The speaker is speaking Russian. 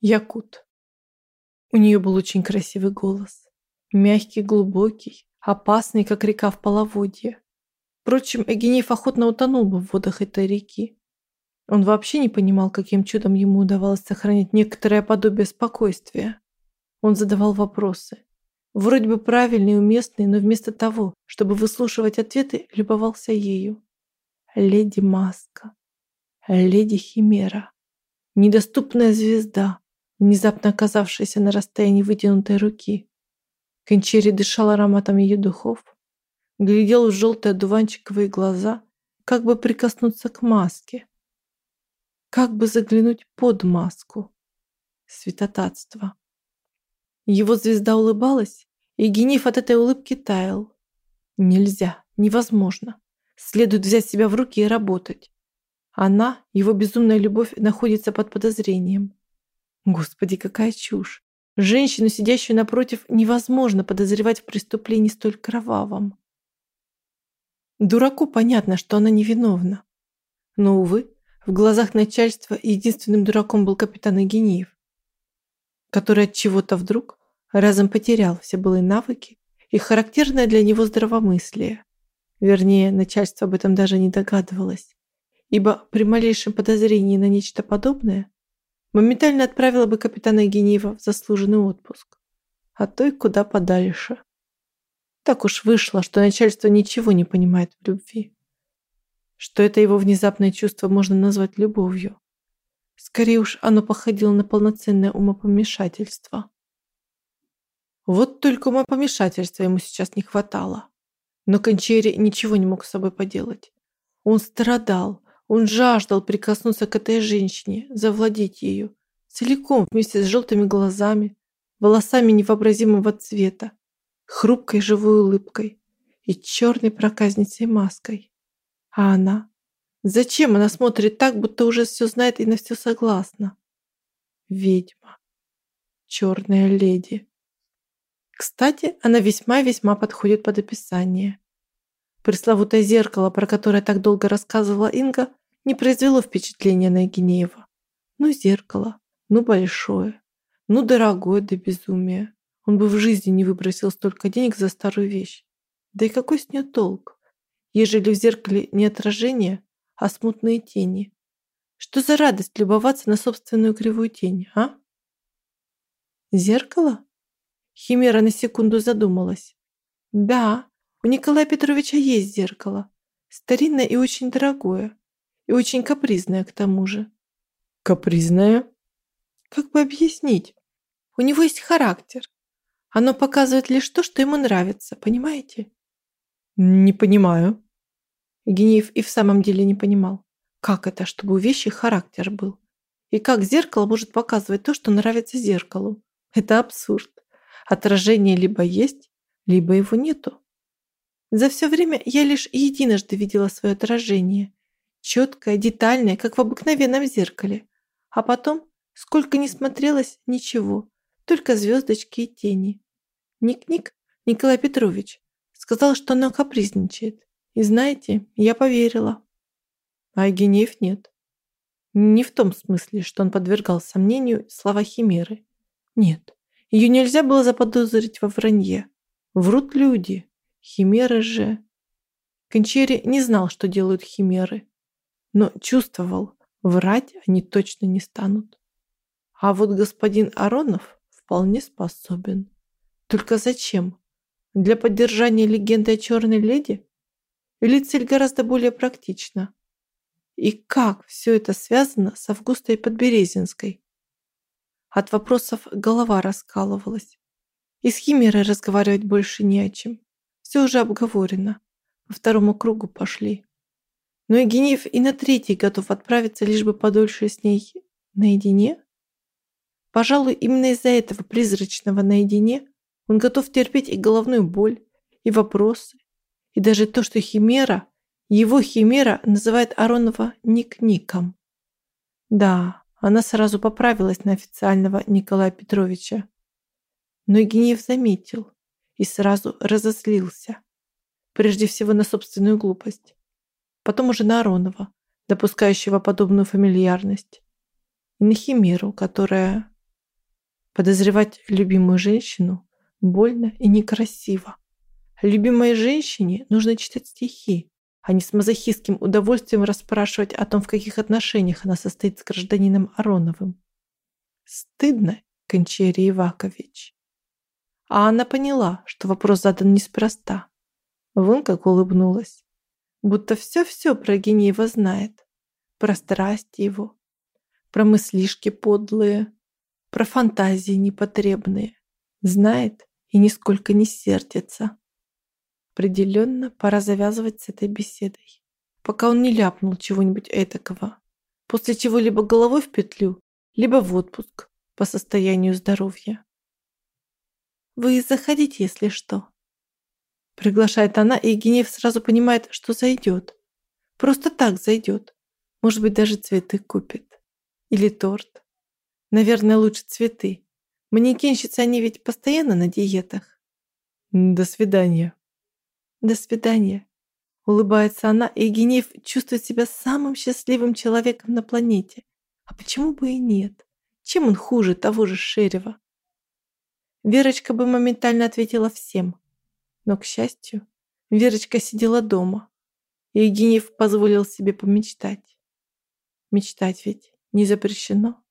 Якут. У нее был очень красивый голос. Мягкий, глубокий, опасный, как река в половодье. Впрочем, Эгенеев охотно утонул бы в водах этой реки. Он вообще не понимал, каким чудом ему удавалось сохранять некоторое подобие спокойствия. Он задавал вопросы. Вроде бы правильные уместные, но вместо того, чтобы выслушивать ответы, любовался ею. Леди Маска. Леди Химера. Недоступная звезда, внезапно оказавшаяся на расстоянии вытянутой руки. Кончери дышал ароматом ее духов, глядел в желтые одуванчиковые глаза, как бы прикоснуться к маске, как бы заглянуть под маску. Святотатство. Его звезда улыбалась, и Гениф от этой улыбки таял. Нельзя, невозможно. Следует взять себя в руки и работать. Она, его безумная любовь, находится под подозрением. Господи, какая чушь. Женщину, сидящую напротив, невозможно подозревать в преступлении столь кровавом. Дураку понятно, что она невиновна. Но, увы, в глазах начальства единственным дураком был капитан Игениев, который от чего-то вдруг разом потерял все былые навыки и характерное для него здравомыслие. Вернее, начальство об этом даже не догадывалось, ибо при малейшем подозрении на нечто подобное моментально отправила бы капитана Генеева в заслуженный отпуск, а то и куда подальше. Так уж вышло, что начальство ничего не понимает в любви. Что это его внезапное чувство можно назвать любовью. Скорее уж оно походило на полноценное умопомешательство. Вот только умопомешательства ему сейчас не хватало. Но Кончери ничего не мог с собой поделать. Он страдал, он жаждал прикоснуться к этой женщине, завладеть ею, целиком вместе с желтыми глазами, волосами невообразимого цвета, хрупкой живой улыбкой и черной проказницей маской. А она? Зачем она смотрит так, будто уже все знает и на все согласна? Ведьма. Черная леди. Кстати, она весьма-весьма подходит под описание. Пресловутое зеркало, про которое так долго рассказывала Инга, не произвело впечатления на Евгенеева. Ну, зеркало, ну, большое, ну, дорогое до безумия. Он бы в жизни не выбросил столько денег за старую вещь. Да и какой с нее толк, ежели в зеркале не отражение, а смутные тени? Что за радость любоваться на собственную кривую тень, а? Зеркало? Химера на секунду задумалась. Да, у Николая Петровича есть зеркало. Старинное и очень дорогое. И очень капризное к тому же. Капризное? Как бы объяснить? У него есть характер. Оно показывает лишь то, что ему нравится, понимаете? Не понимаю. Генеев и в самом деле не понимал. Как это, чтобы у вещи характер был? И как зеркало может показывать то, что нравится зеркалу? Это абсурд. Отражение либо есть, либо его нету. За все время я лишь единожды видела свое отражение. Четкое, детальное, как в обыкновенном зеркале. А потом, сколько ни смотрелось, ничего. Только звездочки и тени. Ник-ник, Николай Петрович, сказал, что она капризничает. И знаете, я поверила. А Евгеньев нет. Не в том смысле, что он подвергал сомнению слова Химеры. Нет, ее нельзя было заподозрить во вранье. Врут люди, Химеры же... Кончери не знал, что делают химеры, но чувствовал, врать они точно не станут. А вот господин Аронов вполне способен. Только зачем? Для поддержания легенды о черной леди? Или цель гораздо более практична? И как все это связано с Августой Подберезинской? От вопросов голова раскалывалась. И с Химерой разговаривать больше не о чем. Все уже обговорено. По второму кругу пошли. Но Евгеньев и на третий готов отправиться, лишь бы подольше с ней наедине. Пожалуй, именно из-за этого призрачного наедине он готов терпеть и головную боль, и вопросы, и даже то, что Химера, его Химера, называет Аронова Ник-Ником. Да, она сразу поправилась на официального Николая Петровича. Но Евгеньев заметил, и сразу разозлился. Прежде всего на собственную глупость. Потом уже на Аронова, допускающего подобную фамильярность. И на Химеру, которая... Подозревать любимую женщину больно и некрасиво. Любимой женщине нужно читать стихи, а не с мазохистским удовольствием расспрашивать о том, в каких отношениях она состоит с гражданином Ароновым. Стыдно, Кончерий Ивакович. А она поняла, что вопрос задан неспроста. Вон как улыбнулась. Будто все-все про Генеева знает. Про страсть его, про мыслишки подлые, про фантазии непотребные. Знает и нисколько не сердится. Определенно, пора завязывать с этой беседой, пока он не ляпнул чего-нибудь этакого, после чего либо головой в петлю, либо в отпуск по состоянию здоровья. «Вы заходите, если что», Приглашает она, и Евгеньев сразу понимает, что зайдет. Просто так зайдет. Может быть, даже цветы купит. Или торт. Наверное, лучше цветы. Манекенщицы, они ведь постоянно на диетах. До свидания. «До свидания», — улыбается она, и Евгеньев чувствует себя самым счастливым человеком на планете. А почему бы и нет? Чем он хуже того же Шерева? Верочка бы моментально ответила всем. Но, к счастью, Верочка сидела дома, и Евгеньев позволил себе помечтать. Мечтать ведь не запрещено.